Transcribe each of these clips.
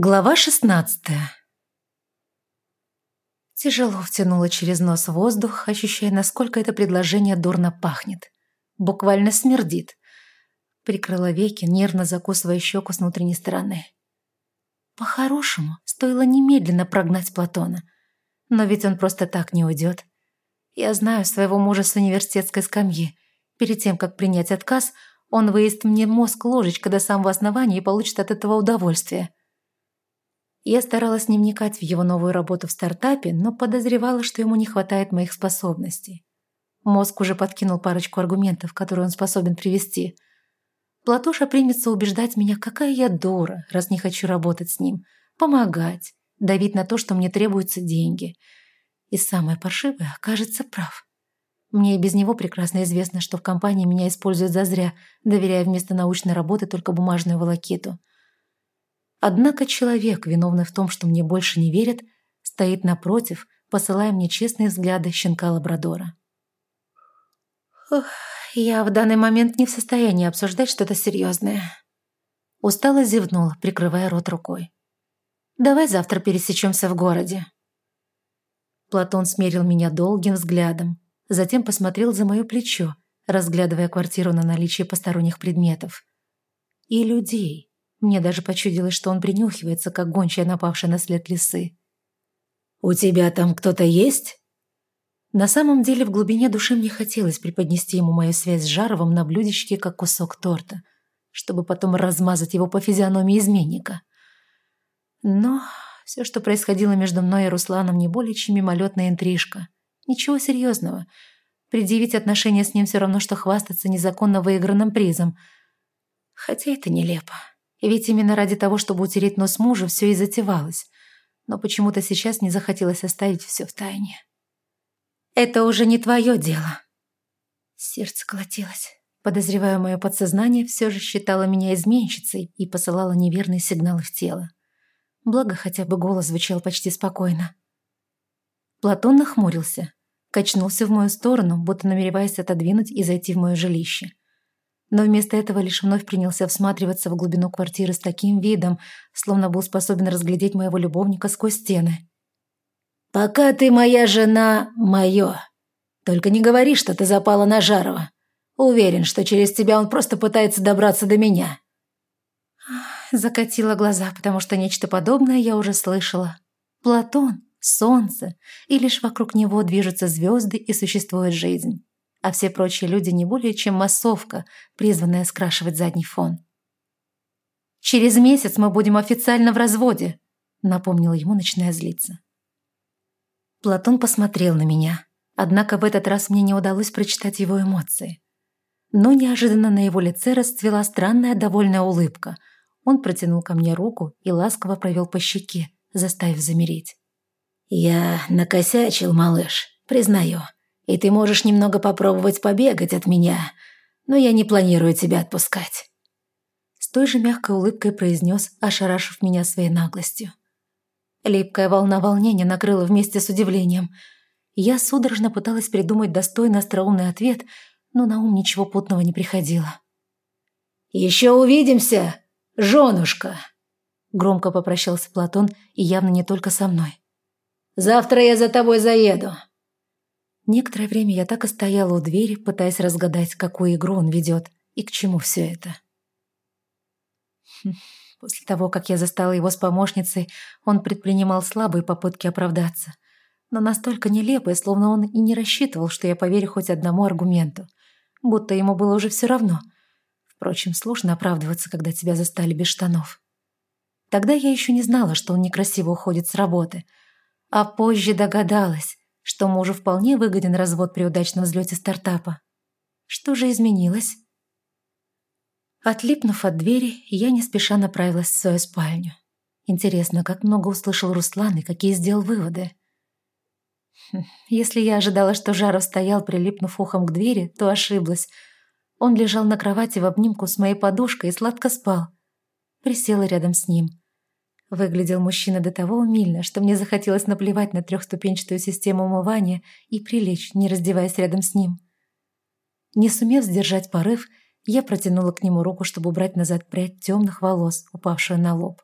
Глава шестнадцатая. Тяжело втянула через нос воздух, ощущая, насколько это предложение дурно пахнет. Буквально смердит. Прикрыла веки, нервно закусывая щеку с внутренней стороны. По-хорошему, стоило немедленно прогнать Платона. Но ведь он просто так не уйдет. Я знаю своего мужа с университетской скамьи. Перед тем, как принять отказ, он выест мне мозг ложечкой до самого основания и получит от этого удовольствие. Я старалась не вникать в его новую работу в стартапе, но подозревала, что ему не хватает моих способностей. Мозг уже подкинул парочку аргументов, которые он способен привести. Платоша примется убеждать меня, какая я дура, раз не хочу работать с ним, помогать, давить на то, что мне требуются деньги. И самое паршивое, окажется прав. Мне и без него прекрасно известно, что в компании меня используют зазря, доверяя вместо научной работы только бумажную волокиту. Однако человек, виновный в том, что мне больше не верят, стоит напротив, посылая мне честные взгляды щенка-лабрадора. я в данный момент не в состоянии обсуждать что-то серьезное. Устало зевнула, прикрывая рот рукой. «Давай завтра пересечемся в городе». Платон смерил меня долгим взглядом, затем посмотрел за мое плечо, разглядывая квартиру на наличие посторонних предметов. И людей. Мне даже почудилось, что он принюхивается, как гончая, напавшая на след лисы. «У тебя там кто-то есть?» На самом деле, в глубине души мне хотелось преподнести ему мою связь с Жаровым на блюдечке, как кусок торта, чтобы потом размазать его по физиономии изменника. Но все, что происходило между мной и Русланом, не более чем мимолетная интрижка. Ничего серьезного. Предъявить отношения с ним все равно, что хвастаться незаконно выигранным призом. Хотя это нелепо. И ведь именно ради того, чтобы утереть нос мужа, все и затевалось. Но почему-то сейчас не захотелось оставить все в тайне. «Это уже не твое дело». Сердце колотилось. Подозревая мое подсознание, все же считала меня изменщицей и посылала неверные сигналы в тело. Благо, хотя бы голос звучал почти спокойно. Платон нахмурился, качнулся в мою сторону, будто намереваясь отодвинуть и зайти в мое жилище но вместо этого лишь вновь принялся всматриваться в глубину квартиры с таким видом, словно был способен разглядеть моего любовника сквозь стены. «Пока ты моя жена, мое. Только не говори, что ты запала на Жарова. Уверен, что через тебя он просто пытается добраться до меня». Закатила глаза, потому что нечто подобное я уже слышала. Платон, солнце, и лишь вокруг него движутся звезды и существует жизнь а все прочие люди не более чем массовка, призванная скрашивать задний фон. «Через месяц мы будем официально в разводе», — напомнила ему, начиная злиться. Платон посмотрел на меня, однако в этот раз мне не удалось прочитать его эмоции. Но неожиданно на его лице расцвела странная довольная улыбка. Он протянул ко мне руку и ласково провел по щеке, заставив замереть. «Я накосячил, малыш, признаю и ты можешь немного попробовать побегать от меня, но я не планирую тебя отпускать». С той же мягкой улыбкой произнес, ошарашив меня своей наглостью. Липкая волна волнения накрыла вместе с удивлением. Я судорожно пыталась придумать достойный остроумный ответ, но на ум ничего путного не приходило. «Еще увидимся, женушка!» Громко попрощался Платон, и явно не только со мной. «Завтра я за тобой заеду. Некоторое время я так и стояла у двери, пытаясь разгадать, какую игру он ведет и к чему все это. Хм, после того, как я застала его с помощницей, он предпринимал слабые попытки оправдаться, но настолько нелепые, словно он и не рассчитывал, что я поверю хоть одному аргументу, будто ему было уже все равно. Впрочем, сложно оправдываться, когда тебя застали без штанов. Тогда я еще не знала, что он некрасиво уходит с работы, а позже догадалась, что мужу вполне выгоден развод при удачном взлете стартапа. Что же изменилось? Отлипнув от двери, я не спеша направилась в свою спальню. Интересно, как много услышал Руслан и какие сделал выводы. Хм, если я ожидала, что Жаров стоял, прилипнув ухом к двери, то ошиблась. Он лежал на кровати в обнимку с моей подушкой и сладко спал. Присела рядом с ним. Выглядел мужчина до того умильно, что мне захотелось наплевать на трехступенчатую систему умывания и прилечь, не раздеваясь рядом с ним. Не сумев сдержать порыв, я протянула к нему руку, чтобы убрать назад прядь темных волос, упавшую на лоб.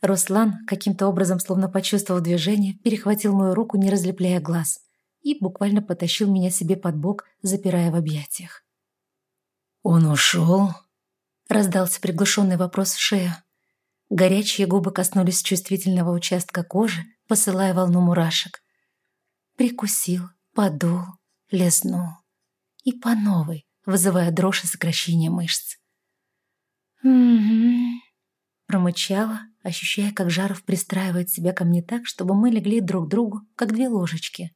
Руслан, каким-то образом, словно почувствовав движение, перехватил мою руку, не разлепляя глаз, и буквально потащил меня себе под бок, запирая в объятиях. «Он ушел?» — раздался приглушенный вопрос в шею. Горячие губы коснулись чувствительного участка кожи, посылая волну мурашек. Прикусил, подул, лизнул. И по новой, вызывая дрожь и сокращение мышц. «Угу», — промычала, ощущая, как Жаров пристраивает себя ко мне так, чтобы мы легли друг другу, как две ложечки.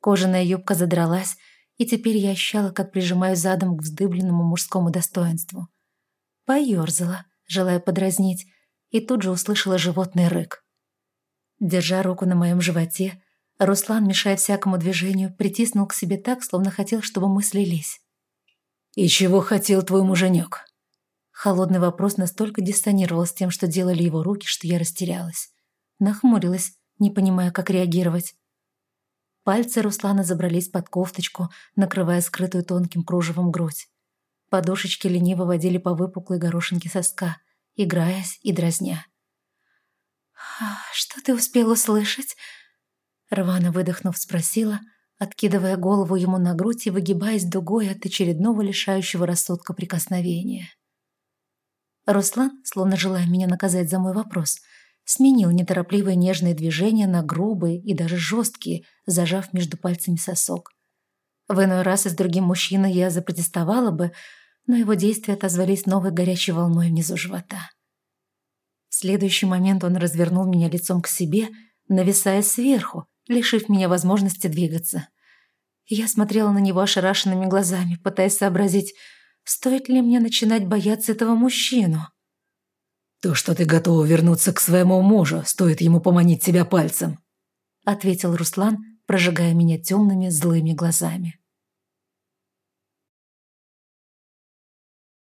Кожаная юбка задралась, и теперь я ощущала, как прижимаю задом к вздыбленному мужскому достоинству. Поёрзала, желая подразнить, и тут же услышала животный рык. Держа руку на моем животе, Руслан, мешая всякому движению, притиснул к себе так, словно хотел, чтобы мы слились. «И чего хотел твой муженек?» Холодный вопрос настолько диссонировал с тем, что делали его руки, что я растерялась. Нахмурилась, не понимая, как реагировать. Пальцы Руслана забрались под кофточку, накрывая скрытую тонким кружевом грудь. Подушечки лениво водили по выпуклой горошинке соска, играясь и дразня. «Что ты успел услышать?» Рвано выдохнув, спросила, откидывая голову ему на грудь и выгибаясь дугой от очередного лишающего рассудка прикосновения. Руслан, словно желая меня наказать за мой вопрос, сменил неторопливые нежные движения на грубые и даже жесткие, зажав между пальцами сосок. В иной раз и с другим мужчиной я запротестовала бы, но его действия отозвались новой горячей волной внизу живота. В следующий момент он развернул меня лицом к себе, нависая сверху, лишив меня возможности двигаться. Я смотрела на него ошарашенными глазами, пытаясь сообразить, Стоит ли мне начинать бояться этого мужчину? «То, что ты готова вернуться к своему мужу, стоит ему поманить тебя пальцем», ответил Руслан, прожигая меня темными злыми глазами.